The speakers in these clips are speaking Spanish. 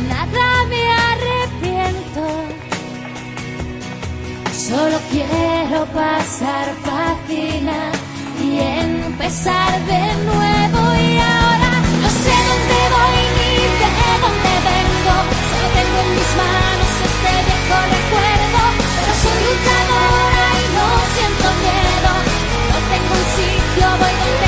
nada me arrepiento. Solo quiero pasar página y empezar de nuevo. Y ahora no sé dónde voy ni de dónde vengo. Solo tengo en mis manos este viejo recuerdo. Pero soy luchadora y no siento miedo. No tengo un sitio, voy donde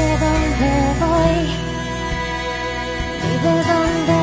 No sé dónde voy ni de dónde